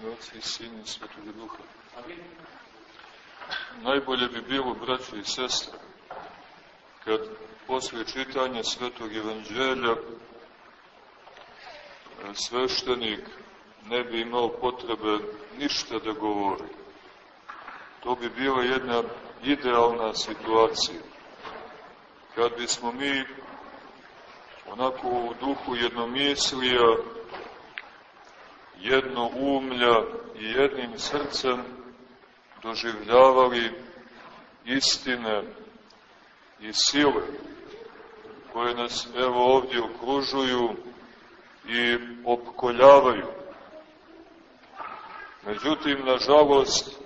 ime Otca i Sina i Svetog Duha. Najbolje bi bilo, braći i sestre, kad posle čitanja Svetog Evanđelja sveštenik ne bi imao potrebe ništa da govori. To bi bila jedna idealna situacija. Kad bismo mi onako u duhu jednomislija jedno umlja i jednim srcem doživljavali istine i sile koje nas evo ovdje okružuju i opkoljavaju. Međutim, nažalost,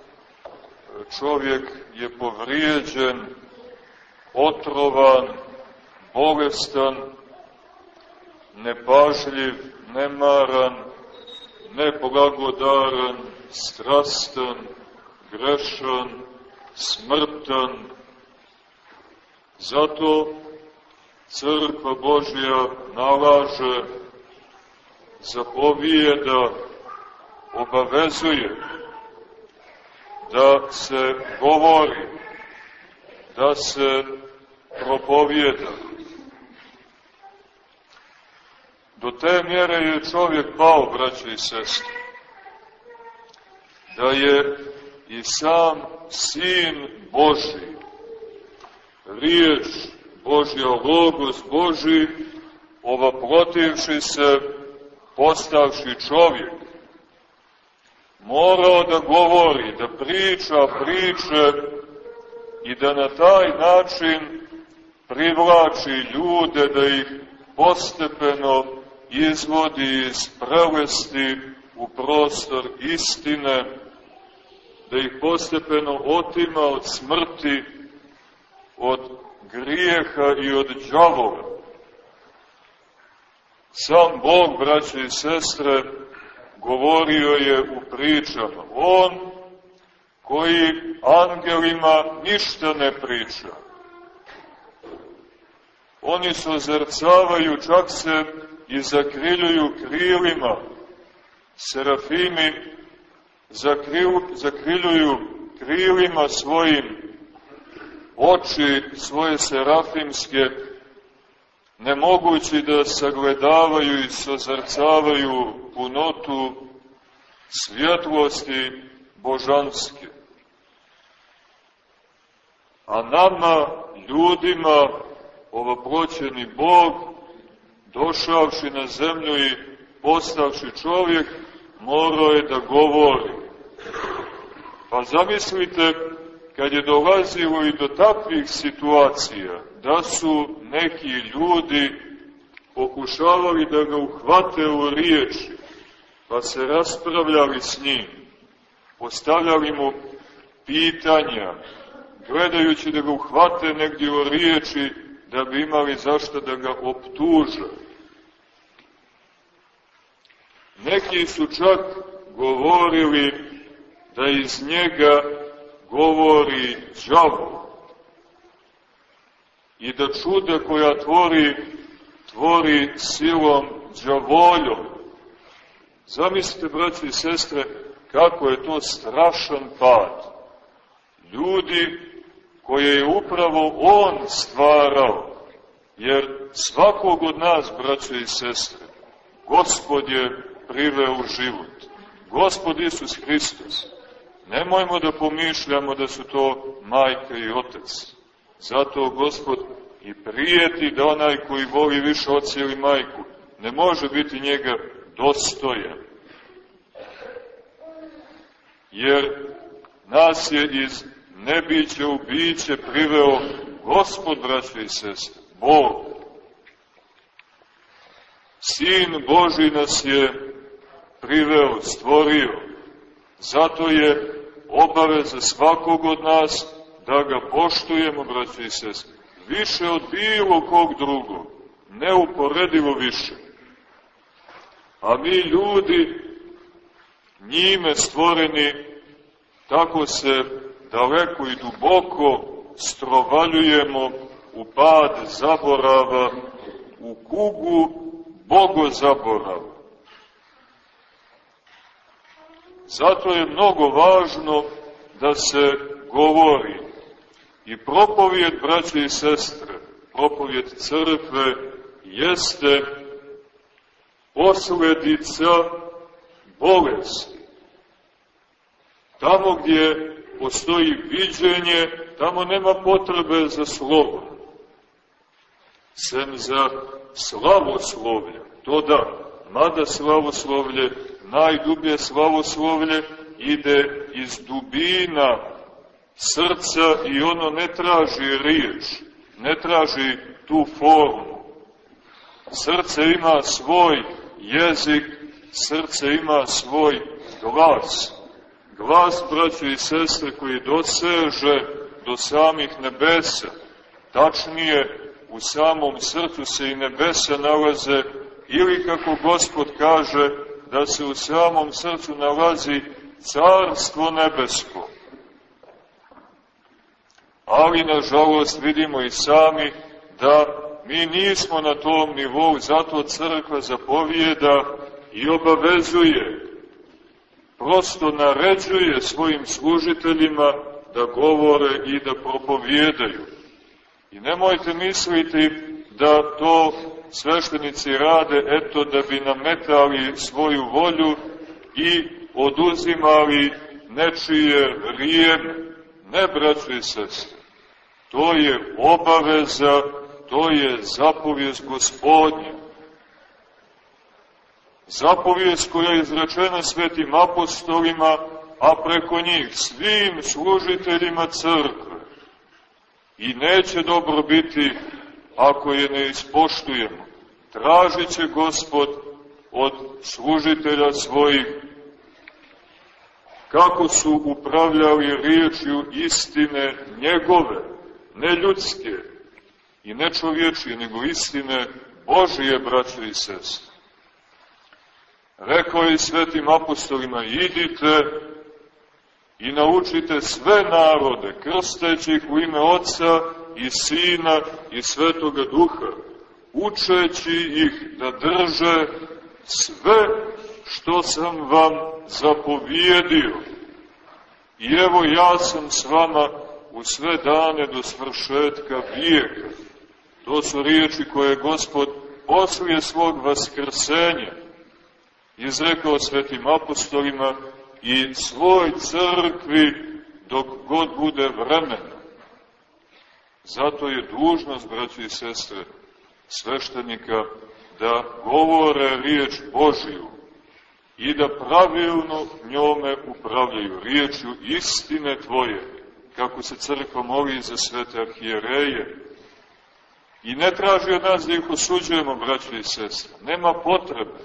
čovjek je povrijeđen, otrovan, bolestan, nepažljiv, nemaran, neblagodaran, strastan, grešan, smrtan. Zato Crkva Božja nalaže, zapovijeda, obavezuje da se govori, da se propovijeda. Do te mjere je čovjek pao, braće i sestre, da je i sam Sin Boži, riječ Božja, Logos Boži, ovaprotivši se, postavši čovjek, morao da govori, da priča priče i da na taj način privlači ljude, da ih postepeno izvodi iz prelesti u prostor istine, da ih postepeno otima od smrti, od grijeha i od džavoga. Sam Bog, braće i sestre, govorio je u pričama. On koji angelima ništa ne priča. Oni se ozrcavaju, čak se i zakriljuju krilima. Serafimi zakril, zakriljuju krilima svojim oči svoje serafimske, ne mogući da sagledavaju i sozrcavaju punotu svjetlosti božanske. A nama, ljudima, ovoproćeni Bog, došavši na zemlju i postavši čovjek, morao je da govori. Pa zamislite, kad je dolazilo i do takvih situacija, da su neki ljudi pokušavali da ga uhvate u riječi, pa se raspravljali s njim, postavljali mu pitanja, gledajući da ga uhvate negdje u riječi, da bi imali zašto da ga optuže. Neki su čak govorili da iz njega govori džavo i da čuda koja tvori, tvori silom džavoljom. Zamislite, braći i sestre, kako je to strašan pad. Ljudi koje je upravo On stvarao, jer svakog od nas, braće i sestre, Gospod je priveo u život. Gospod Isus Hristos. Nemojmo da pomišljamo da su to majka i otac. Zato Gospod i prijeti da onaj koji voli više oca ili majku ne može biti njega dostojan. Jer nas je iz nebiće u biće priveo Gospod, braće i sestre, Bog. Sin Boži nas je priveo, stvorio. Zato je obaveza svakog od nas da ga poštujemo, braći i sestri, više od bilo kog drugog, neuporedivo više. A mi ljudi, njime stvoreni, tako se daleko i duboko strovaljujemo u pad zaborava, u kugu bogozaborava. Zato je mnogo važno da se govori i propovijed, braće i sestre, propovijed crkve jeste posledica bolesti. Tamo gdje postoji viđenje, tamo nema potrebe za slovom. Sem za slavoslovlje, to da, mada slavoslovlje, najdublje slavoslovlje ide iz dubina srca i ono ne traži riječ, ne traži tu formu. Srce ima svoj jezik, srce ima svoj glas. Glas, braćo i sestre, koji doseže do samih nebesa. Tačnije, u samom srcu se i nebesa nalaze, ili kako Gospod kaže, da se u samom srcu nalazi carstvo nebesko. Ali, nažalost, vidimo i sami da mi nismo na tom nivou, zato crkva zapovijeda i obavezuje, prosto naređuje svojim služiteljima da govore i da propovijedaju. I nemojte misliti da to sveštenici rade eto da bi nametali svoju volju i oduzimali nečije vrijeme. Ne, braćo i to je obaveza, to je zapovijest gospodnja. Zapovijest koja je izrečena svetim apostolima, a preko njih svim služiteljima crkve. I neće dobro biti ako je ne ispoštujemo. Tražit će gospod od služitelja svojih kako su upravljali riječju istine njegove, ne ljudske i ne čovječije, nego istine Božije, braćo i sestre. Rekao je svetim apostolima, idite i naučite sve narode, krsteći ih u ime Otca i Sina i Svetoga Duha, učeći ih da drže sve što sam vam zapovjedio. I evo ja sam s vama u sve dane do svršetka vijeka. To su riječi koje je Gospod poslije svog vaskrsenja izrekao svetim apostolima i svoj crkvi dok god bude vremena. Zato je dužnost, braći i sestre, sveštenika da govore riječ Božiju i da pravilno njome upravljaju riječju istine Tvoje, kako se crkva moli za svete arhijereje. I ne traži od nas da ih osuđujemo, braći i sestre. Nema potrebe.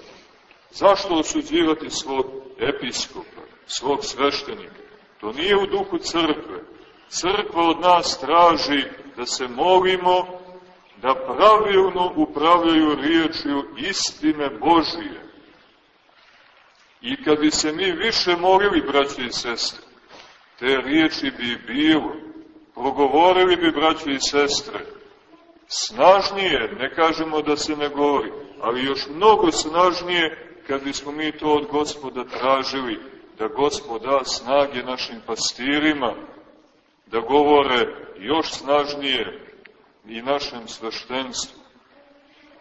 Zašto osuđivati svog episkopa, svog sveštenika? To nije u duhu crkve. Crkva od nas traži da se molimo, da pravilno upravljaju riječju istine Božije. I kad bi se mi više molili, braći i sestre, te riječi bi bilo, progovorili bi, braći i sestre, snažnije, ne kažemo da se ne govori, ali još mnogo snažnije kad bismo mi to od gospoda tražili, da gospod da snage našim pastirima, da govore još snažnije i našem sveštenstvu.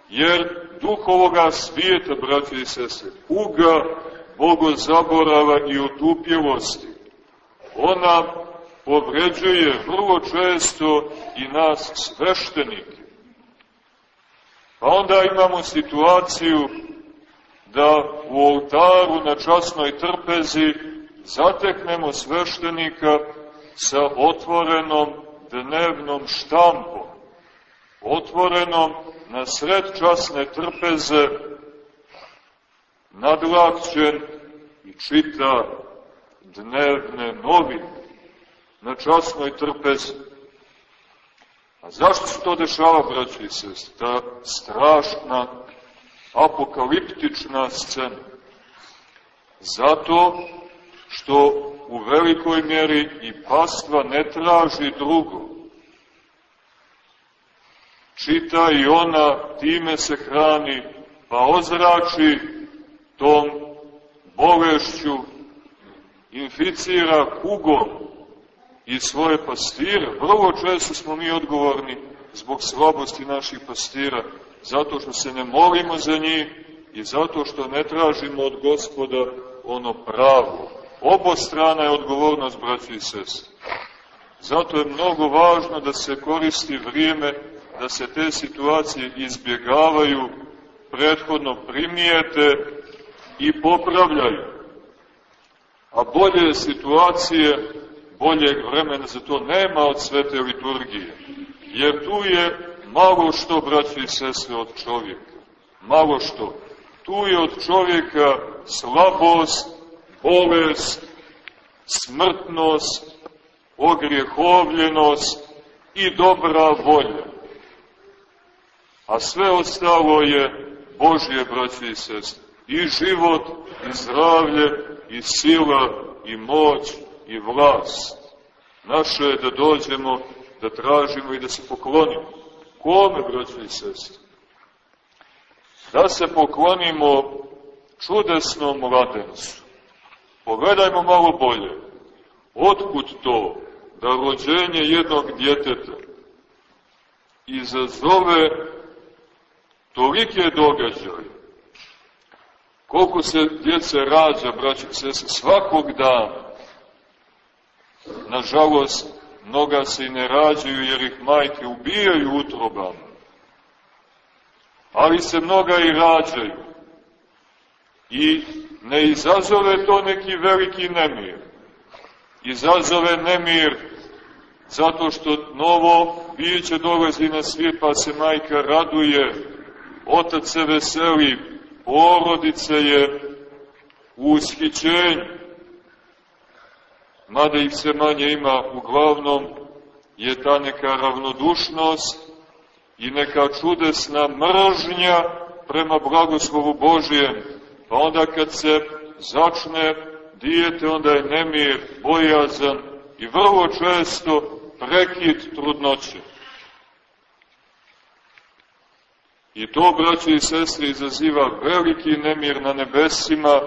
Jer duh ovoga svijeta, braći i sese, uga bogozaborava i otupjelosti, ona povređuje vrlo često i nas sveštenike. Pa onda imamo situaciju da u oltaru na časnoj trpezi zateknemo sveštenika sa otvorenom dnevnom štampom, otvorenom na sred časne trpeze, nadlakćen i čita dnevne novine na časnoj trpezi. A zašto se to dešava, braći i sest? Ta strašna apokaliptična scena. Zato što u velikoj mjeri i pastva ne traži drugo. Čita i ona, time se hrani, pa ozrači tom bolešću inficira kugom i svoje pastire. Vrlo često smo mi odgovorni zbog slabosti naših pastira, zato što se ne molimo za njih i zato što ne tražimo od gospoda ono pravo. Obostrana je odgovornost, braći i sestri. Zato je mnogo važno da se koristi vrijeme, da se te situacije izbjegavaju, prethodno primijete i popravljaju. A bolje situacije, boljeg vremena za to nema od svete liturgije. Jer tu je malo što, braći i sestre, od čovjeka. Malo što. Tu je od čovjeka slabost, bolest, smrtnost, ogrijehovljenost i dobra volja. A sve ostalo je Božje, braće i sestre. I život, i zdravlje, i sila, i moć, i vlast. Naše je da dođemo, da tražimo i da se poklonimo. Kome, braće i sestre? Da se poklonimo čudesnom mladencu. Pogledajmo malo bolje. Otkud to da rođenje jednog djeteta izazove tolike događaje? Koliko se djece rađa, braće i sese, svakog dana. Nažalost, mnoga se i ne rađaju jer ih majke ubijaju utrobama. Ali se mnoga i rađaju. I ne izazove to neki veliki nemir. Izazove nemir zato što novo biće dolazi na svijet pa se majka raduje, otac se veseli, porodice je u ushićenju. Mada ih se manje ima, uglavnom je ta neka ravnodušnost i neka čudesna mržnja prema blagoslovu Božijem, pa onda kad se začne dijete, onda je nemir, bojazan i vrlo često prekid trudnoće. I to, braće i sestre, izaziva veliki nemir na nebesima,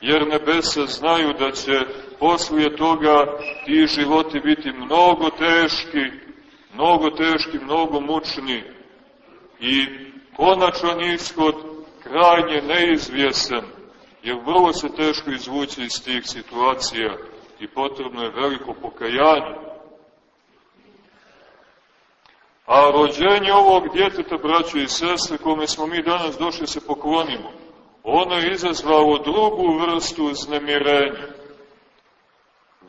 jer nebesa znaju da će poslije toga ti životi biti mnogo teški, mnogo teški, mnogo mučni i konačan ishod krajnje neizvjesan, jer vrlo se teško izvući iz tih situacija i potrebno je veliko pokajanje. A rođenje ovog djeteta, braćo i sestre, kome smo mi danas došli se poklonimo, ono je izazvalo drugu vrstu uznemirenja.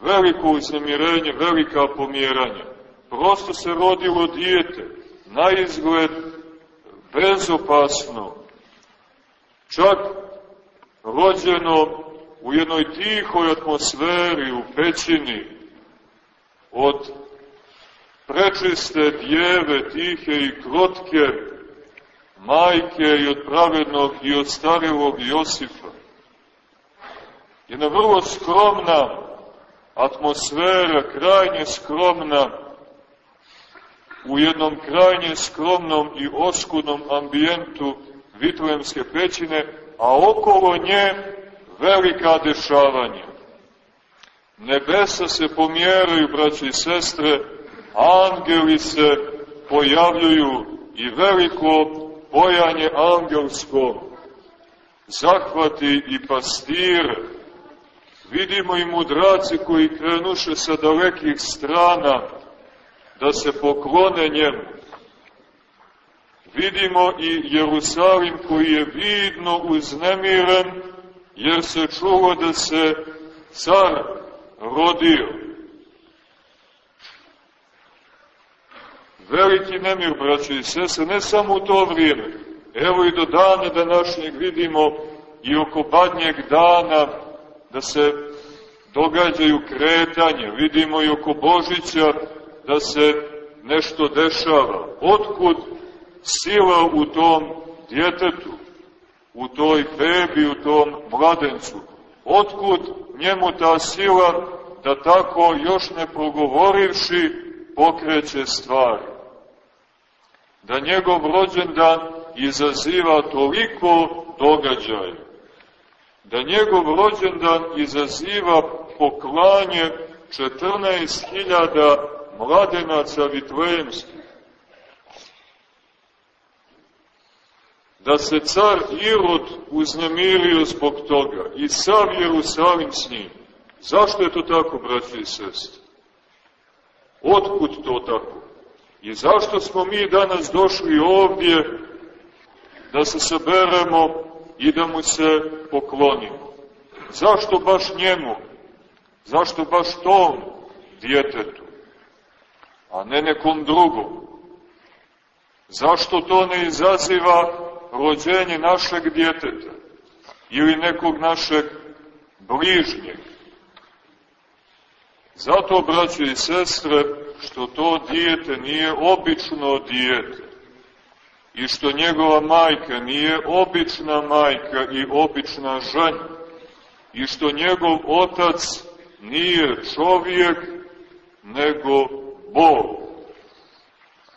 Veliko uznemirenje, velika pomjeranja. Prosto se rodilo dijete, na izgled bezopasno, čak rođeno u jednoj tihoj atmosferi, u pećini, od prečiste djeve, tihe i krotke, majke i od pravednog i od starevog Josifa. Jedna vrlo skromna atmosfera, krajnje skromna, u jednom krajnje skromnom i oskudnom ambijentu Vitlejemske pećine, a okolo nje velika dešavanja. Nebesa se pomjeraju, braći i sestre, angeli se pojavljuju i veliko bojanje angelsko zahvati i pastire. Vidimo i mudraci koji krenuše sa dalekih strana da se poklone njemu. Vidimo i Jerusalim koji je vidno uznemiren jer se čulo da se car rodio. Veliki nemir, braće i sese, ne samo u to vrijeme. Evo i do dana današnjeg vidimo i oko badnjeg dana da se događaju kretanje. Vidimo i oko Božića da se nešto dešava. Otkud sila u tom djetetu, u toj bebi, u tom mladencu? Otkud njemu ta sila da tako još ne progovorivši pokreće stvari? Da njegov rođendan izaziva toliko događaja. Da njegov rođendan izaziva poklanje 14.000 mladenaca vitlejemskih. Da se car Irod uznemirio zbog toga i sav Jerusalim s njim. Zašto je to tako, braći i sestri? Otkud to tako? I zašto smo mi danas došli ovdje da se saberemo i da mu se poklonimo? Zašto baš njemu? Zašto baš tom djetetu? A ne nekom drugom? Zašto to ne izaziva rođenje našeg djeteta? Ili nekog našeg bližnjeg? Zato, braće i sestre, što to dijete nije obično dijete i što njegova majka nije obična majka i obična žena i što njegov otac nije čovjek nego Bog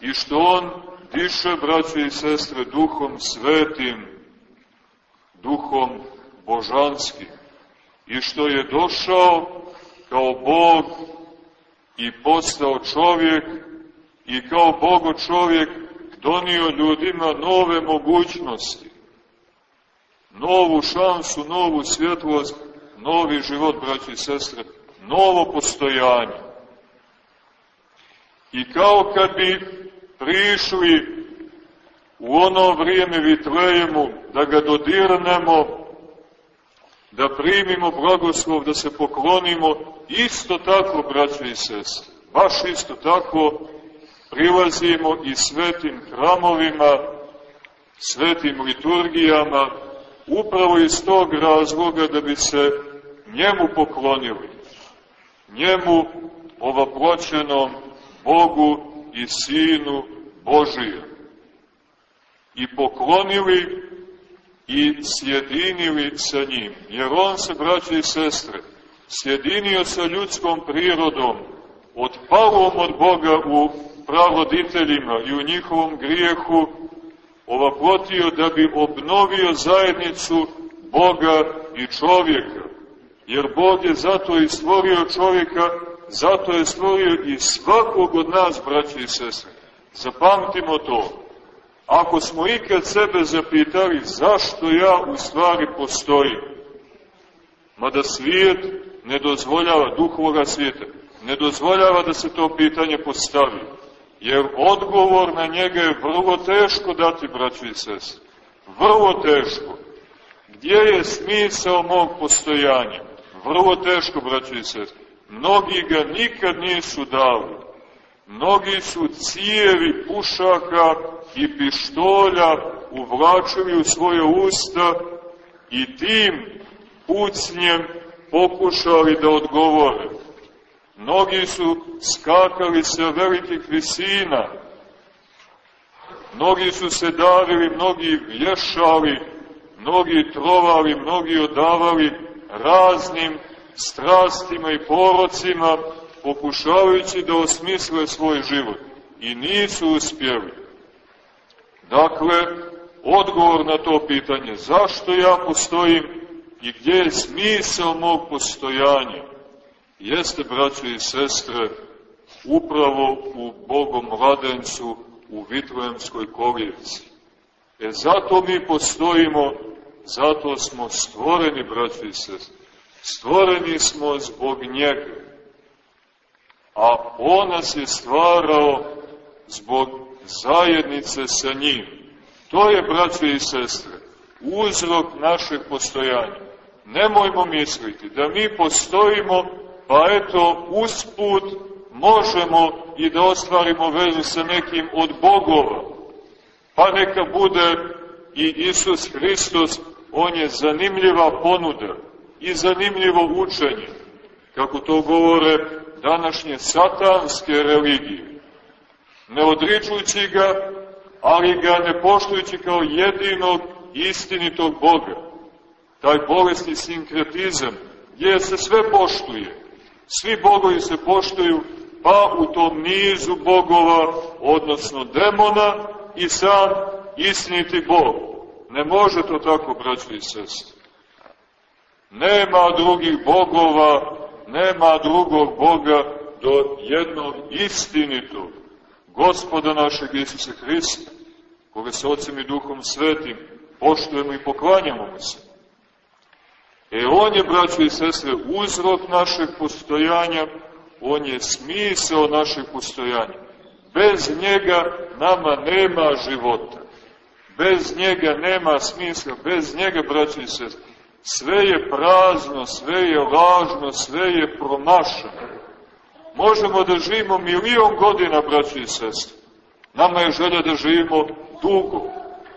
i što on diše, braće i sestre, duhom svetim, duhom božanskim i što je došao kao Bog i postao čovjek i kao Bogo čovjek donio ljudima nove mogućnosti, novu šansu, novu svjetlost, novi život, braći i sestre, novo postojanje. I kao kad bi prišli u ono vrijeme Vitlejemu da ga dodirnemo da primimo blagoslov, da se poklonimo, isto tako, braće i sestre, baš isto tako, prilazimo i svetim hramovima, svetim liturgijama, upravo iz tog razloga da bi se njemu poklonili, njemu ovaploćenom Bogu i Sinu Božije. I poklonili i sjedinili sa njim. Jer on se, braće i sestre, sjedinio sa ljudskom prirodom, odpalom od Boga u pravoditeljima i u njihovom grijehu, ovaplotio da bi obnovio zajednicu Boga i čovjeka. Jer Bog je zato i stvorio čovjeka, zato je stvorio i svakog od nas, braće i sestre. Zapamtimo to. Ako smo ikad sebe zapitali zašto ja u stvari postojim, mada svijet ne dozvoljava, duhovoga svijeta, ne dozvoljava da se to pitanje postavi, jer odgovor na njega je vrlo teško dati, braći i sest. Vrlo teško. Gdje je smisao mog postojanja? Vrlo teško, braći i sest. Mnogi ga nikad nisu dali. Mnogi su cijevi pušaka i pištolja uvlačili u svoje usta i tim pucnjem pokušali da odgovore. Mnogi su skakali sa velikih visina, mnogi su se davili, mnogi vješali, mnogi trovali, mnogi odavali raznim strastima i porocima, pokušavajući da osmisle svoj život. I nisu uspjeli. Dakle, odgovor na to pitanje, zašto ja postojim i gdje je smisao mog postojanja, jeste, braće i sestre, upravo u Bogom mladencu u Vitlojemskoj kolijevci. E zato mi postojimo, zato smo stvoreni, braće i sestre. Stvoreni smo zbog njega. A on nas je stvarao zbog zajednice sa njim. To je, braće i sestre, uzrok našeg postojanja. Nemojmo misliti da mi postojimo, pa eto, usput možemo i da ostvarimo vezu sa nekim od bogova. Pa neka bude i Isus Hristos, on je zanimljiva ponuda i zanimljivo učenje, kako to govore današnje satanske religije ne odričujući ga, ali ga ne poštujući kao jedinog istinitog Boga. Taj bolesti sinkretizam, gdje se sve poštuje, svi bogovi se poštuju, pa u tom nizu bogova, odnosno demona i sam istiniti Bog. Ne može to tako, braći i sestri. Nema drugih bogova, nema drugog Boga do jednog istinitog, gospoda našeg Isusa Hrista, koga se Otcem i Duhom Svetim poštujemo i poklanjamo mu se. E on je, braćo i sestre, uzrok našeg postojanja, on je smisao našeg postojanja. Bez njega nama nema života. Bez njega nema smisla, bez njega, braćo i sestre, sve je prazno, sve je lažno, sve je promašano. Možemo da živimo milion godina, braći i sestre. Nama je želja da živimo dugo.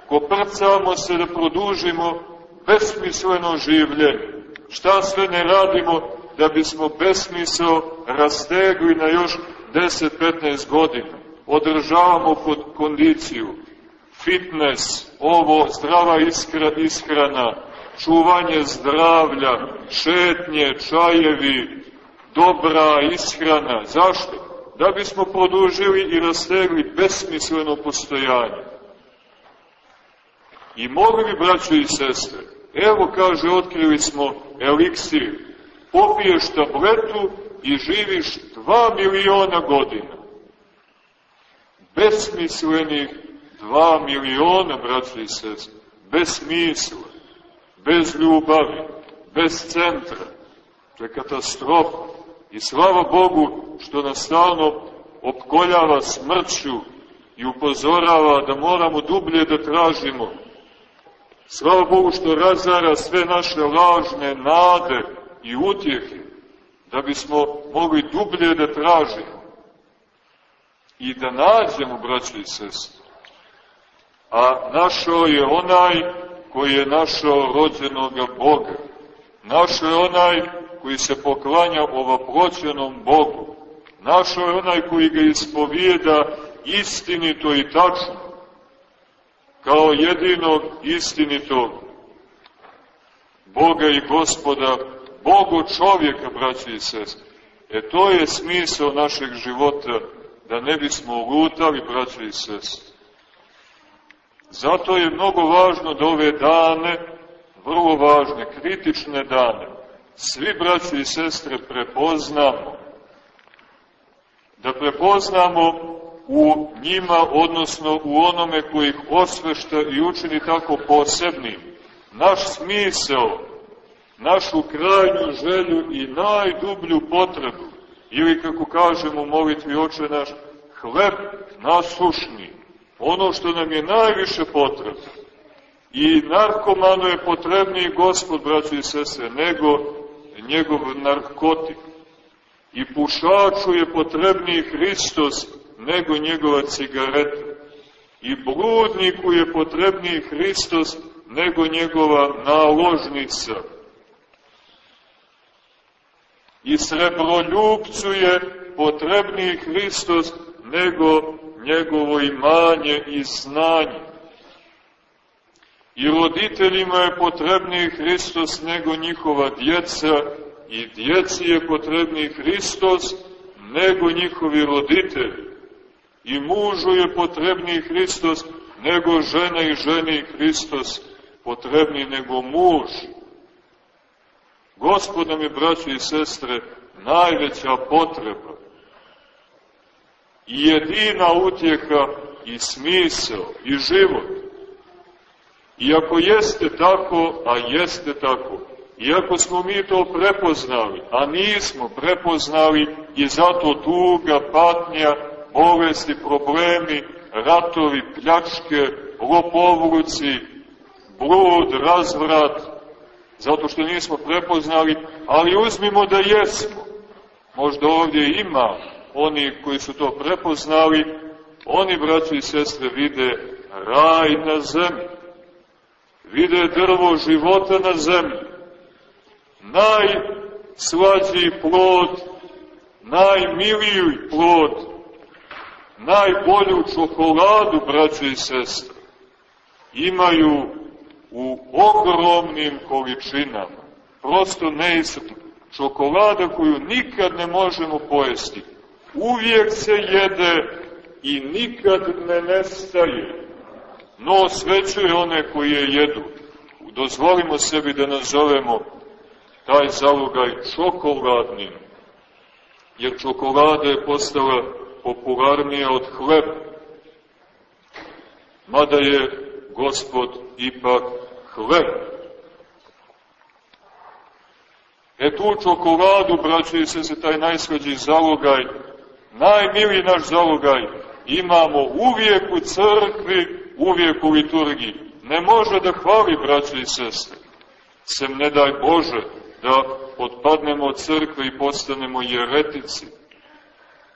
Koprcamo se da produžimo besmisleno življenje. Šta sve ne radimo da bismo besmisao rastegli na još 10-15 godina. Održavamo pod kondiciju, fitness, ovo, zdrava iskra, ishrana, čuvanje zdravlja, šetnje, čajevi, dobra ishrana. Zašto? Da bismo produžili i rastegli besmisleno postojanje. I mogli bi, braćo i sestre, evo kaže, otkrili smo eliksir, popiješ tabletu i živiš dva miliona godina. Besmislenih dva miliona, braćo i sestre, bez smisla, bez ljubavi, bez centra. To je katastrofa. I slava Bogu što nas stalno opkoljava smrću i upozorava da moramo dublje da tražimo. Slava Bogu što razara sve naše lažne nade i utjehe, da bismo mogli dublje da tražimo i da nađemo, braći i sestri. A našao je onaj koji je našao rođenoga Boga. Našao je onaj koji se poklanja ovoproćenom Bogu. Našao je onaj koji ga ispovijeda istinito i tačno, kao jedinog istinitog Boga i Gospoda, Bogo čovjeka, braći i sestri. E to je smisao našeg života, da ne bismo lutali, braći i sestri. Zato je mnogo važno da ove dane, vrlo važne, kritične dane, svi braći i sestre prepoznamo, da prepoznamo u njima, odnosno u onome koji ih osvešta i učini tako posebnim, naš smisao, našu krajnju želju i najdublju potrebu, ili kako kažemo u molitvi oče naš, hleb nasušni, ono što nam je najviše potrebno. I narkomanu je potrebniji gospod, braći i sese, nego njegov narkotik. I pušaču je potrebniji Hristos nego njegova cigareta. I bludniku je potrebniji Hristos nego njegova naložnica. I srebroljubcu je potrebniji Hristos nego njegovo imanje i znanje. I roditeljima je potrebniji Hristos nego njihova djeca i djeci je potrebniji Hristos nego njihovi roditelji. I mužu je potrebniji Hristos nego žena i ženi Hristos potrebniji nego muž. Gospod nam je, braći i sestre, najveća potreba i jedina utjeha i smisao i život. I ako jeste tako, a jeste tako, iako smo mi to prepoznali, a nismo prepoznali i zato tuga, patnja, bolesti, problemi, ratovi, pljačke, lopovluci, blud, razvrat, zato što nismo prepoznali, ali uzmimo da jesmo. Možda ovdje ima oni koji su to prepoznali, oni, braći i sestre, vide raj na zemlji. Vide drvo života na zemlji, najslađiji plod, najmiliji plod, najbolju čokoladu, braće i sestre, imaju u ogromnim količinama, prosto neisrpno. Čokolada koju nikad ne možemo pojesti, uvijek se jede i nikad ne nestaje no osvećuje one koji je jedu. Dozvolimo sebi da nazovemo taj zalogaj čokoladnim, jer čokolada je postala popularnija od hleba. Mada je gospod ipak hleb. E tu čokoladu, braći se, se taj najslađi zalogaj, najmiliji naš zalogaj, imamo uvijek u crkvi, uvijek u liturgiji. Ne može da hvali, braći i sestre, sem ne daj Bože da odpadnemo od crkve i postanemo jeretici.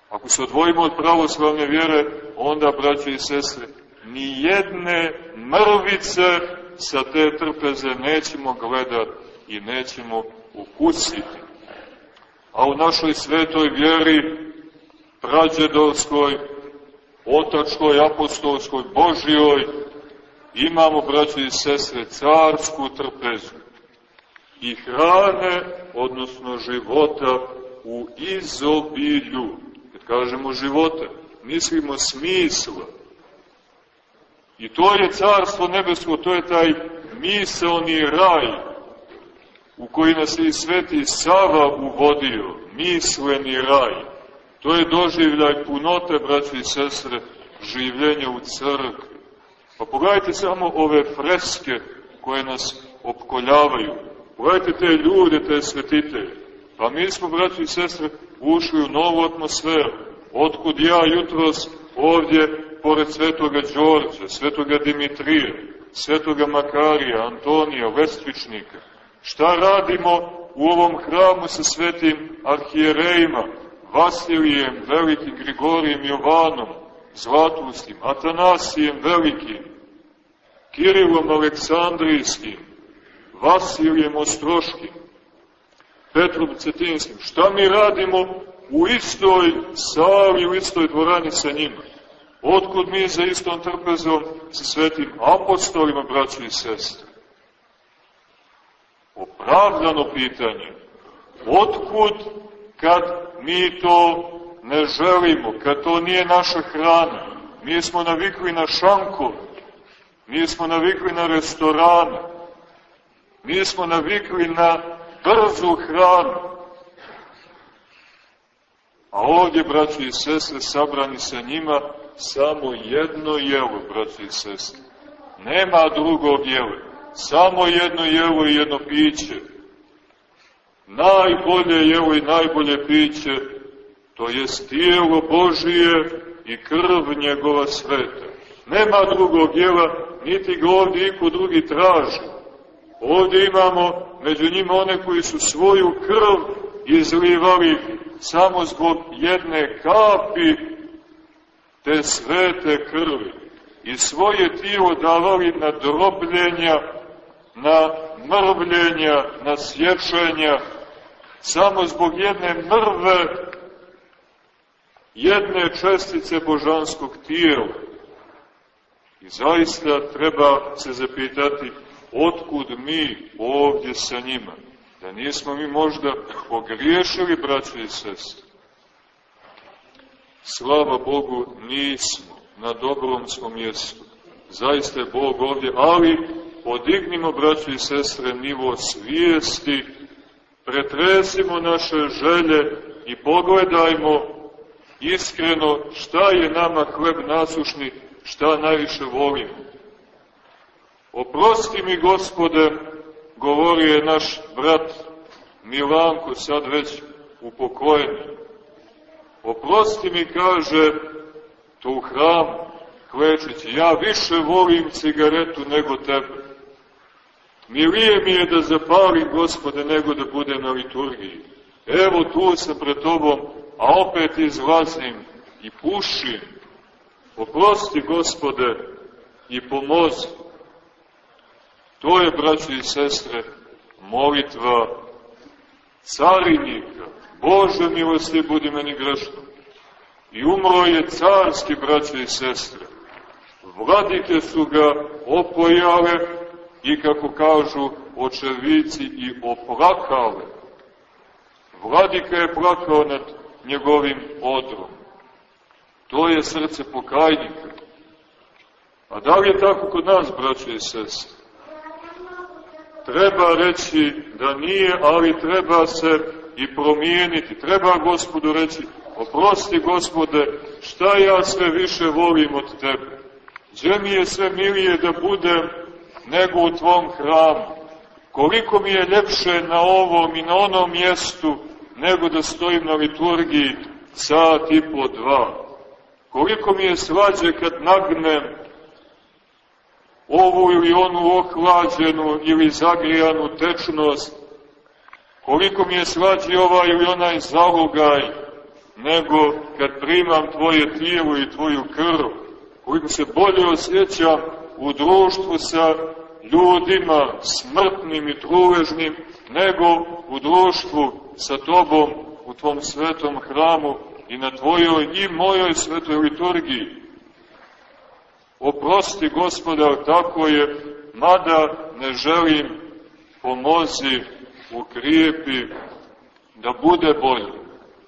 Ako se odvojimo od pravoslavne vjere, onda, braći i sestre, ni jedne mrvice sa te trpeze nećemo gledat i nećemo ukusiti. A u našoj svetoj vjeri, prađedovskoj, otačkoj, apostolskoj, Božijoj, imamo, braći i sestre, carsku trpezu i hrane, odnosno života u izobilju. Kad kažemo života, mislimo smisla. I to je carstvo nebesko, to je taj miselni raj u koji nas je i sveti Sava uvodio, misleni raj. To je doživljaj punote, braći i sestre, življenja u crkvi. Pa pogledajte samo ove freske koje nas opkoljavaju. Pogledajte te ljude, te svetitelje. Pa mi smo, braći i sestre, ušli u novu atmosferu. Otkud ja jutros ovdje, pored svetoga Đorđa, svetoga Dimitrija, svetoga Makarija, Antonija, Lestvičnika, šta radimo u ovom hramu sa svetim arhijerejima, Vasilijem, velikim Grigorijem Jovanom, Zlatuskim, Atanasijem velikim, Kirilom Aleksandrijskim, Vasilijem Ostroškim, Petrom Cetinskim. Šta mi radimo u istoj sali, u istoj dvorani sa njima? Otkud mi za istom trpezom sa svetim apostolima, braći i sestre? Opravdano pitanje. Otkud kad mi to ne želimo, kad to nije naša hrana? Mi smo navikli na šankove, mi smo navikli na restorane, mi smo navikli na brzu hranu. A ovdje, braći i sestre, sabrani sa njima, samo jedno jelo, braći i sestre. Nema drugog jela, samo jedno jelo i jedno piće. Najbolje jelo i najbolje piće, to je tijelo Božije i krv njegova sveta. Nema drugog jela, niti ga ovdje iko drugi traži. Ovdje imamo među njima one koji su svoju krv izlivali samo zbog jedne kapi te svete krvi i svoje tijelo davali na drobljenja, na mrvljenja, na sječenja, samo zbog jedne mrve, jedne čestice božanskog tijela. I zaista treba se zapitati otkud mi ovdje sa njima. Da nismo mi možda pogriješili, braće i sestre. Slava Bogu, nismo. Na dobrom smo mjestu. Zaista je Bog ovdje, ali podignimo, braće i sestre, nivo svijesti, pretresimo naše želje i pogledajmo iskreno šta je nama hleb nasušni, šta najviše volimo. Oprosti mi, gospode, govori je naš brat Milanko, sad već upokojen. Oprosti mi, kaže, to u hramu, klečići, ja više volim cigaretu nego tebe. Milije mi je da zapalim, gospode, nego da bude na liturgiji. Evo tu sam pred tobom, a opet izlazim i pušim. Oprosti, gospode, i pomozi. To je, braći i sestre, molitva carinika. Bože milosti, budi meni grešno. I umro je carski, braći i sestre. Vladike su ga opojale i, kako kažu očevici, i oplakale. Vladika je plakao nad njegovim odrom. To je srce pokajnika. A da li je tako kod nas, braće i sestre? Treba reći da nije, ali treba se i promijeniti. Treba gospodu reći, oprosti gospode, šta ja sve više volim od tebe. Gdje mi je sve milije da budem nego u tvom hramu. Koliko mi je ljepše na ovom i na onom mjestu nego da stojim na liturgiji sat i po dva. Koliko mi je svađe kad nagnem ovu ili onu ohlađenu ili zagrijanu tečnost, koliko mi je svađi ovaj ili onaj zalogaj, nego kad primam tvoje tijelo i tvoju krv, koliko se bolje osjećam u društvu sa ljudima smrtnim i truležnim, nego u društvu sa tobom u tvom svetom hramu i na tvojoj i mojoj svetoj liturgiji. Oprosti, gospoda, tako je, mada ne želim, pomozi, ukrijepi, da bude bolje.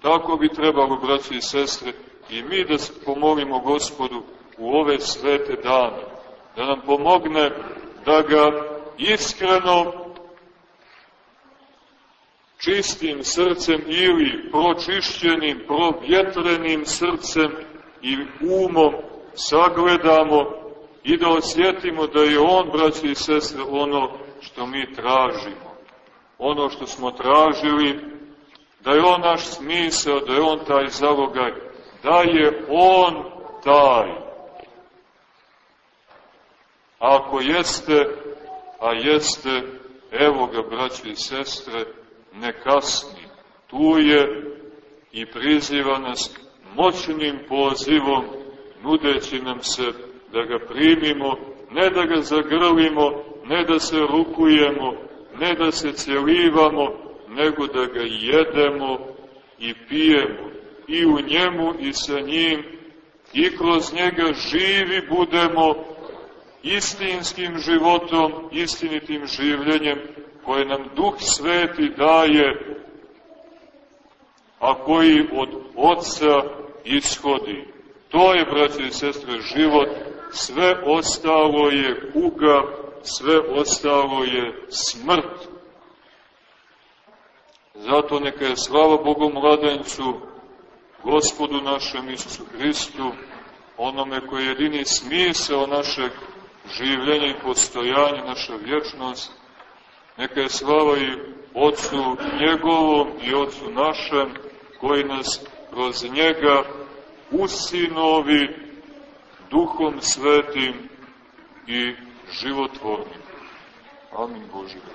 Tako bi trebalo, braći i sestre, i mi da pomolimo gospodu u ove svete dane, da nam pomogne da ga iskreno čistim srcem ili pročišćenim, provjetrenim srcem i umom sagledamo i da osjetimo da je On, braći i sestre, ono što mi tražimo. Ono što smo tražili, da je On naš smisao, da je On taj zalogaj, da je On taj ako jeste, a jeste, evo ga, braći i sestre, ne kasni. Tu je i priziva nas moćnim pozivom, nudeći nam se da ga primimo, ne da ga zagrlimo, ne da se rukujemo, ne da se celivamo, nego da ga jedemo i pijemo. I u njemu i sa njim i kroz njega živi budemo istinskim životom, istinitim življenjem koje nam Duh Sveti daje, a koji od Otca ishodi. To je, braće i sestre, život, sve ostalo je kuga, sve ostalo je smrt. Zato neka je slava Bogom mladencu, gospodu našem Isusu Hristu, onome koji je jedini smisao našeg življenje i postojanje, naša vječnost, neka je slava i Otcu njegovom i Otcu našem, koji nas kroz njega usinovi duhom svetim i životvornim. Amin Bože.